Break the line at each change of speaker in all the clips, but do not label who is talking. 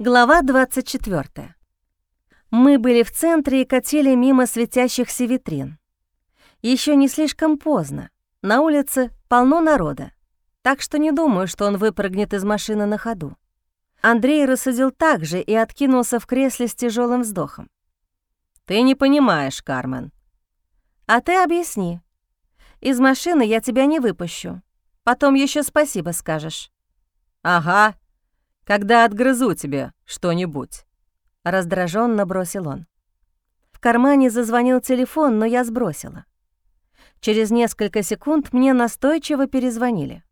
Глава 24. Мы были в центре и катили мимо светящихся витрин. Еще не слишком поздно. На улице полно народа, так что не думаю, что он выпрыгнет из машины на ходу. Андрей рассудил так же и откинулся в кресле с тяжелым вздохом. «Ты не понимаешь, Кармен». «А ты объясни. Из машины я тебя не выпущу. Потом еще спасибо скажешь».
«Ага, когда отгрызу тебе что-нибудь», — раздраженно бросил он.
В кармане зазвонил телефон, но я сбросила. Через несколько секунд мне настойчиво перезвонили.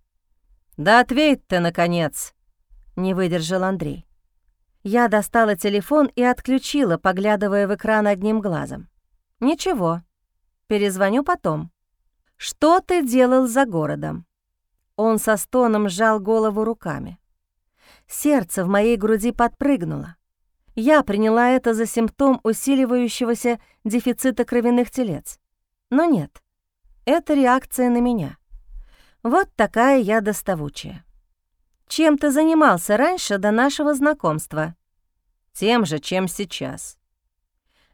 «Да ответь ты, наконец!»
— не выдержал Андрей. Я достала телефон и отключила, поглядывая в экран одним глазом. «Ничего, перезвоню потом». «Что ты делал за городом?» Он со стоном сжал голову руками. Сердце в моей груди подпрыгнуло. Я приняла это за симптом усиливающегося дефицита кровяных телец. Но нет, это реакция на меня. Вот такая я доставучая. Чем ты занимался раньше до нашего знакомства?
Тем же, чем сейчас.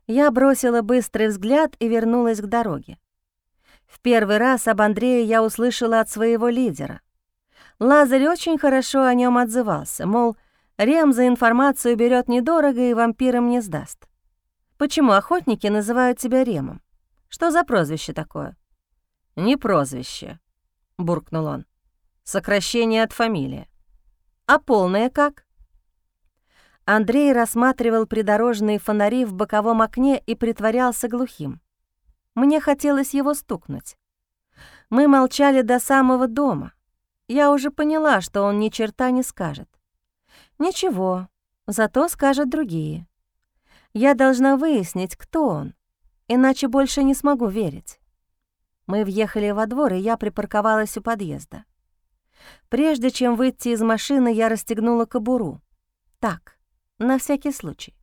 Я бросила быстрый взгляд и вернулась к дороге. В первый раз об Андрее я услышала от своего лидера. Лазарь очень хорошо о нем отзывался, мол, Рем за информацию берет недорого и вампирам не сдаст. Почему охотники называют тебя Ремом? Что за прозвище такое?
Не прозвище, буркнул он. Сокращение от фамилии.
А полное как? Андрей рассматривал придорожные фонари в боковом окне и притворялся глухим. Мне хотелось его стукнуть. Мы молчали до самого дома. Я уже поняла, что он ни черта не скажет. Ничего, зато скажет другие. Я должна выяснить, кто он, иначе больше не смогу верить. Мы въехали во двор, и я припарковалась у подъезда. Прежде чем выйти из машины, я расстегнула кобуру. Так, на всякий случай.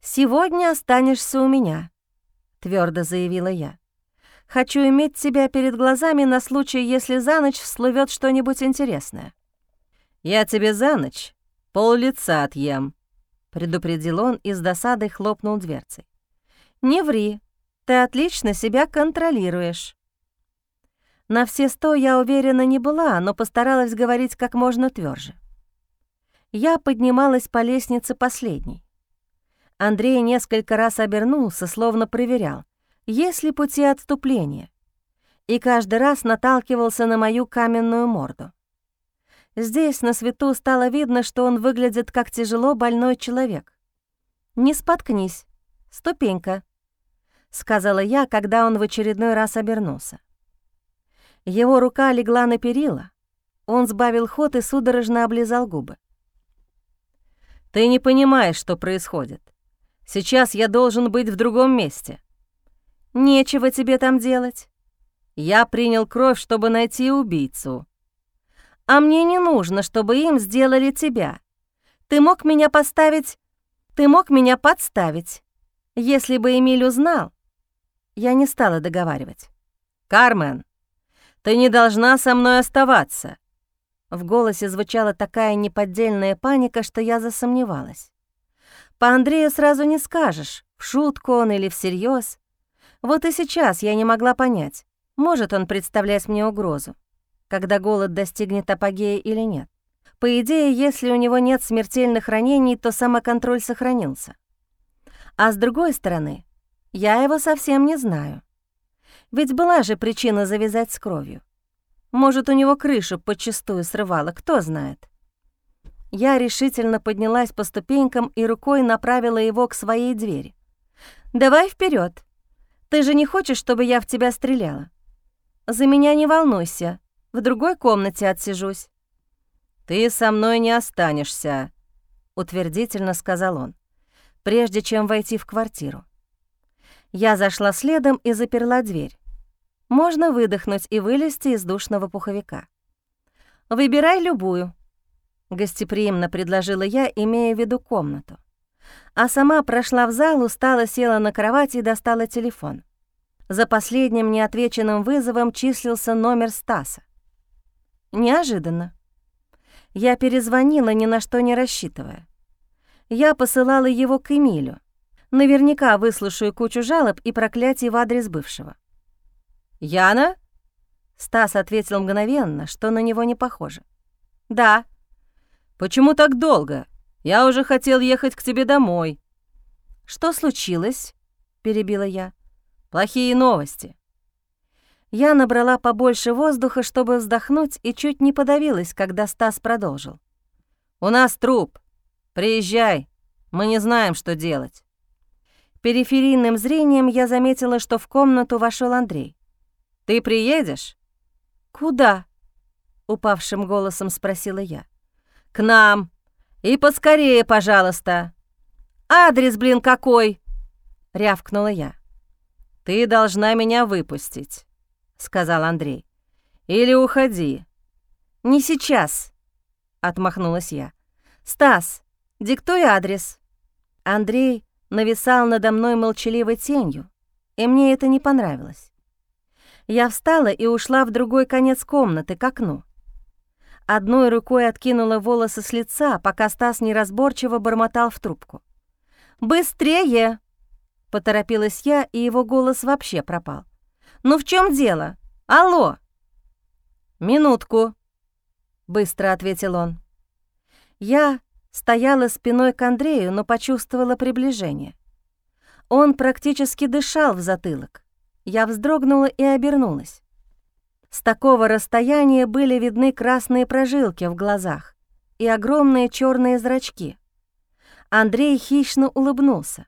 «Сегодня останешься у меня», — твердо заявила я. Хочу иметь тебя перед глазами на случай, если за ночь всплывет что-нибудь интересное».
«Я тебе за ночь пол лица отъем», — предупредил он и с досадой хлопнул дверцей.
«Не ври, ты отлично себя контролируешь». На все сто я уверена не была, но постаралась говорить как можно тверже. Я поднималась по лестнице последней. Андрей несколько раз обернулся, словно проверял, есть ли пути отступления, и каждый раз наталкивался на мою каменную морду. Здесь на свету стало видно, что он выглядит как тяжело больной человек. «Не споткнись, ступенька», — сказала я, когда он в очередной раз обернулся. Его рука легла на перила, он сбавил ход и судорожно облизал губы.
«Ты не понимаешь, что происходит. Сейчас я должен быть в другом месте.
Нечего тебе там делать.
Я принял кровь, чтобы найти убийцу.
А мне не нужно, чтобы им сделали тебя. Ты мог меня поставить... Ты мог меня подставить. Если бы Эмиль узнал... Я не стала договаривать.
«Кармен, ты не должна со мной оставаться».
В голосе звучала такая неподдельная паника, что я засомневалась. По Андрею сразу не скажешь, в шутку он или всерьез. Вот и сейчас я не могла понять, может он представлять мне угрозу, когда голод достигнет апогея или нет. По идее, если у него нет смертельных ранений, то самоконтроль сохранился. А с другой стороны, я его совсем не знаю. Ведь была же причина завязать с кровью. Может, у него крышу подчистую срывала, кто знает. Я решительно поднялась по ступенькам и рукой направила его к своей двери. «Давай вперед, ты же не хочешь, чтобы я в тебя стреляла? За меня не волнуйся, в другой комнате отсижусь».
«Ты со мной не останешься», — утвердительно сказал он, прежде чем войти в квартиру.
Я зашла следом и заперла дверь. Можно выдохнуть и вылезти из душного пуховика. «Выбирай любую», — гостеприимно предложила я, имея в виду комнату а сама прошла в зал, устало села на кровать и достала телефон. За последним неотвеченным вызовом числился номер Стаса. Неожиданно. Я перезвонила, ни на что не рассчитывая. Я посылала его к Эмилю. Наверняка выслушаю кучу жалоб и проклятий в адрес бывшего.
«Яна?»
Стас ответил мгновенно, что на него не похоже. «Да».
«Почему так долго? Я уже хотел ехать к тебе домой».
«Что случилось?» — перебила я.
«Плохие новости».
Я набрала побольше воздуха, чтобы вздохнуть, и чуть не подавилась, когда Стас продолжил.
«У нас труп. Приезжай. Мы не знаем, что делать».
Периферийным зрением я заметила, что в комнату вошел Андрей.
«Ты приедешь?»
«Куда?» — упавшим голосом спросила я.
«К нам. И поскорее, пожалуйста».
«Адрес, блин, какой?» — рявкнула я.
«Ты должна меня выпустить», — сказал Андрей. «Или уходи».
«Не сейчас», — отмахнулась я. «Стас, диктуй адрес». Андрей нависал надо мной молчаливой тенью, и мне это не понравилось. Я встала и ушла в другой конец комнаты, к окну. Одной рукой откинула волосы с лица, пока Стас неразборчиво бормотал в трубку. «Быстрее!» — поторопилась я, и его голос вообще пропал. «Ну в чем дело? Алло!»
«Минутку», —
быстро ответил он. Я стояла спиной к Андрею, но почувствовала приближение. Он практически дышал в затылок. Я вздрогнула и обернулась. С такого расстояния были видны красные прожилки в глазах и огромные черные зрачки. Андрей хищно улыбнулся.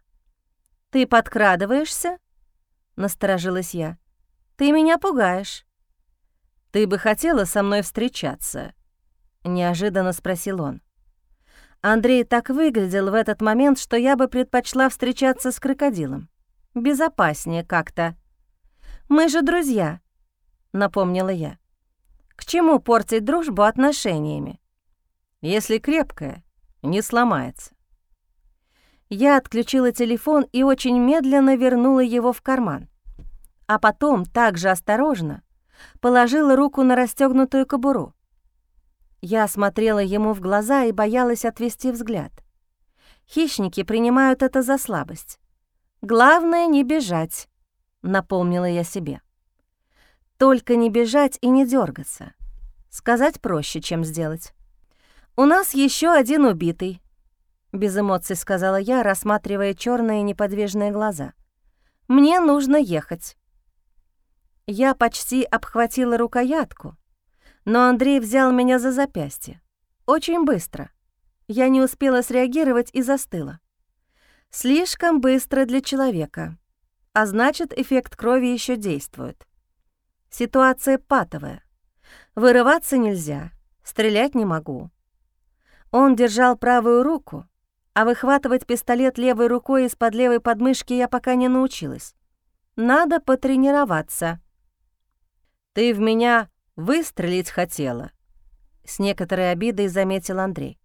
«Ты подкрадываешься?» — насторожилась я. «Ты меня пугаешь».
«Ты бы хотела со мной встречаться?» — неожиданно спросил он.
Андрей так выглядел в этот момент, что я бы предпочла встречаться с крокодилом. Безопаснее как-то. Мы же друзья», — напомнила я. «К чему портить дружбу отношениями?»
«Если крепкая, не сломается».
Я отключила телефон и очень медленно вернула его в карман. А потом, также осторожно, положила руку на расстегнутую кобуру. Я смотрела ему в глаза и боялась отвести взгляд. Хищники принимают это за слабость. Главное — не бежать напомнила я себе. Только не бежать и не дергаться. Сказать проще, чем сделать. «У нас еще один убитый», — без эмоций сказала я, рассматривая черные неподвижные глаза. «Мне нужно ехать». Я почти обхватила рукоятку, но Андрей взял меня за запястье. Очень быстро. Я не успела среагировать и застыла. Слишком быстро для человека а значит, эффект крови еще действует. Ситуация патовая. Вырываться нельзя, стрелять не могу. Он держал правую руку, а выхватывать пистолет левой рукой из-под левой подмышки я пока не научилась. Надо потренироваться.
«Ты в меня выстрелить хотела», — с некоторой обидой заметил Андрей.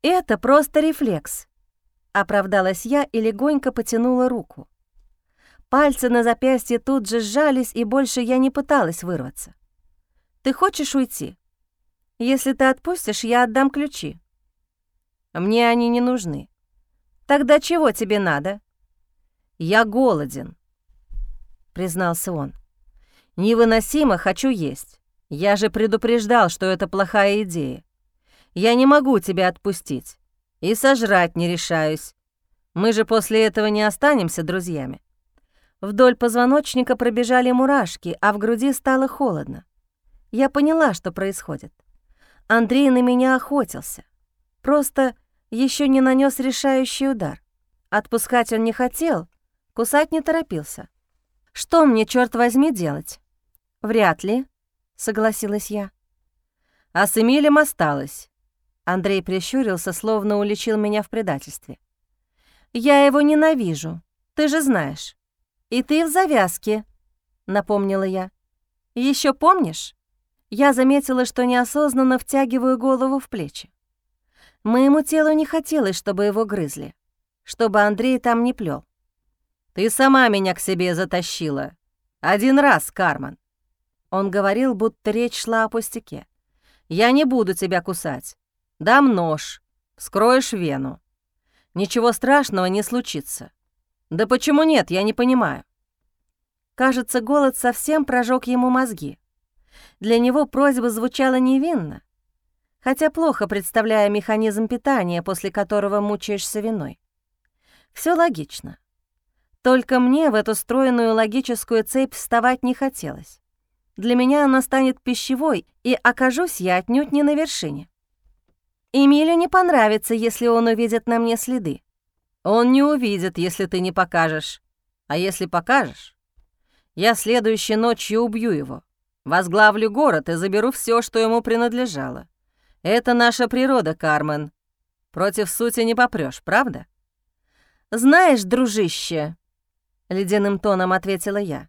«Это просто рефлекс», — оправдалась я и легонько потянула руку. Пальцы на запястье тут же сжались, и больше я не пыталась вырваться. «Ты хочешь уйти? Если ты отпустишь, я отдам ключи».
«Мне они не нужны».
«Тогда чего тебе надо?»
«Я голоден», — признался он. «Невыносимо хочу есть. Я же предупреждал, что это плохая идея. Я не могу тебя отпустить. И сожрать не решаюсь. Мы же после этого не останемся друзьями».
Вдоль позвоночника пробежали мурашки, а в груди стало холодно. Я поняла, что происходит. Андрей на меня охотился. Просто еще не нанес решающий удар. Отпускать он не хотел, кусать не торопился. Что мне, черт возьми, делать? Вряд ли, согласилась я.
А с Эмилем осталось.
Андрей прищурился, словно уличил меня в предательстве. Я его ненавижу, ты же знаешь. «И ты в завязке», — напомнила я. Еще помнишь?» Я заметила, что неосознанно втягиваю голову в плечи. Моему телу не хотелось, чтобы его грызли, чтобы Андрей там не плел.
«Ты сама меня к себе затащила. Один раз, Карман».
Он говорил, будто речь шла о пустяке.
«Я не буду тебя кусать. Дам нож, вскроешь вену. Ничего страшного не случится. Да почему нет, я не понимаю.
Кажется, голод совсем прожег ему мозги. Для него просьба звучала невинно, хотя плохо представляя механизм питания, после которого мучаешься виной. Все логично. Только мне в эту стройную логическую цепь вставать не хотелось. Для меня она станет пищевой, и окажусь я отнюдь не на вершине. Эмилю не понравится, если он увидит на мне следы.
Он не увидит, если ты не покажешь. А если покажешь, я следующей ночью убью его, возглавлю город и заберу все, что ему принадлежало. Это наша природа, Кармен. Против сути не попрешь, правда?
Знаешь, дружище, ледяным тоном ответила я.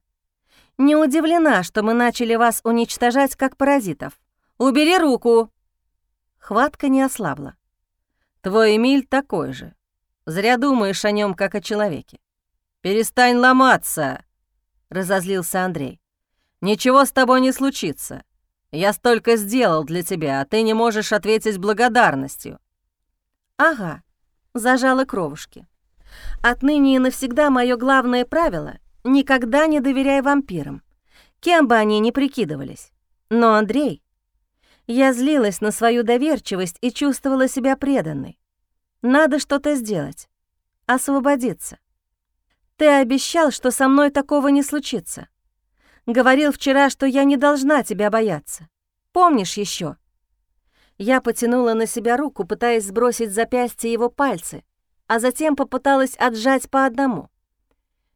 Не удивлена, что мы начали вас уничтожать как паразитов. Убери руку. Хватка не ослабла.
Твой Эмиль такой же. Зря думаешь о нем как о человеке. Перестань ломаться, разозлился Андрей. Ничего с тобой не случится. Я столько сделал для тебя, а ты не можешь ответить благодарностью».
«Ага», — зажала кровушки. «Отныне и навсегда мое главное правило — никогда не доверяй вампирам, кем бы они ни прикидывались. Но, Андрей, я злилась на свою доверчивость и чувствовала себя преданной. Надо что-то сделать, освободиться. Ты обещал, что со мной такого не случится. Говорил вчера, что я не должна тебя бояться. Помнишь еще? Я потянула на себя руку, пытаясь сбросить запястье его пальцы, а затем попыталась отжать по одному.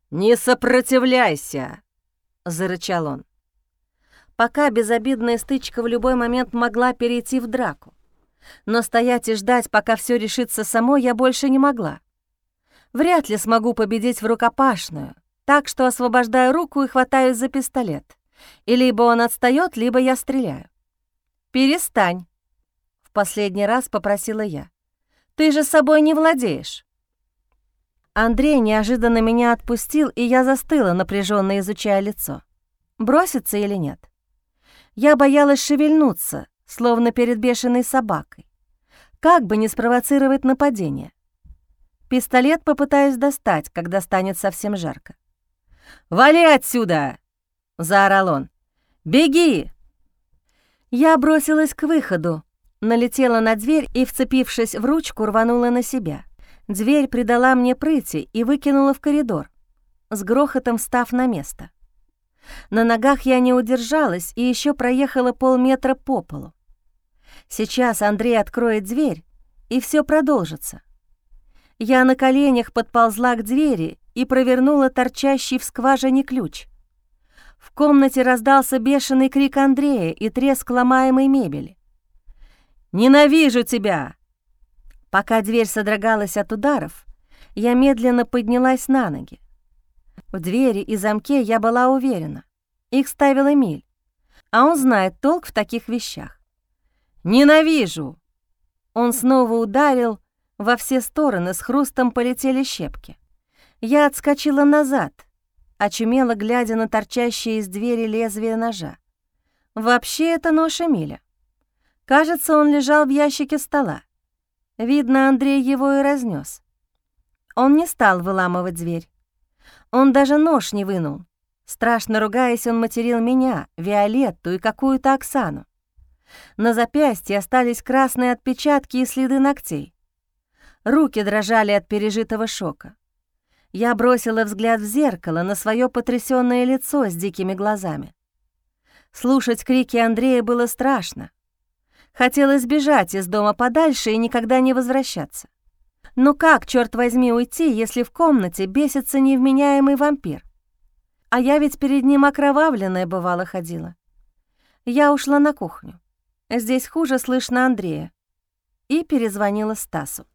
«Не сопротивляйся!» — зарычал он.
Пока безобидная стычка в любой момент могла перейти в драку. Но стоять и ждать, пока все решится само, я больше не могла. Вряд ли смогу победить в рукопашную — так что освобождаю руку и хватаюсь за пистолет. И либо он отстаёт, либо я стреляю. «Перестань», — в последний раз попросила я. «Ты же собой не владеешь». Андрей неожиданно меня отпустил, и я застыла, напряженно изучая лицо. Броситься или нет? Я боялась шевельнуться, словно перед бешеной собакой. Как бы не спровоцировать нападение. Пистолет попытаюсь достать, когда станет совсем жарко.
«Вали отсюда!» — заорал он. «Беги!»
Я бросилась к выходу, налетела на дверь и, вцепившись в ручку, рванула на себя. Дверь придала мне прыти и выкинула в коридор, с грохотом встав на место. На ногах я не удержалась и еще проехала полметра по полу. Сейчас Андрей откроет дверь, и все продолжится. Я на коленях подползла к двери и провернула торчащий в скважине ключ. В комнате раздался бешеный крик Андрея и треск ломаемой мебели.
«Ненавижу тебя!»
Пока дверь содрогалась от ударов, я медленно поднялась на ноги. В двери и замке я была уверена. Их ставил Эмиль, а он знает толк в таких вещах.
«Ненавижу!»
Он снова ударил, во все стороны с хрустом полетели щепки. Я отскочила назад, очумело глядя на торчащее из двери лезвие ножа. Вообще это нож Эмиля. Кажется, он лежал в ящике стола. Видно, Андрей его и разнес. Он не стал выламывать дверь. Он даже нож не вынул. Страшно ругаясь, он материл меня, Виолетту и какую-то Оксану. На запястье остались красные отпечатки и следы ногтей. Руки дрожали от пережитого шока. Я бросила взгляд в зеркало на свое потрясённое лицо с дикими глазами. Слушать крики Андрея было страшно. Хотелось бежать из дома подальше и никогда не возвращаться. Но как, черт возьми, уйти, если в комнате бесится невменяемый вампир? А я ведь перед ним окровавленная бывало ходила. Я ушла на кухню. Здесь хуже слышно Андрея. И перезвонила Стасу.